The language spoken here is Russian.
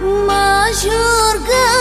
Мажорга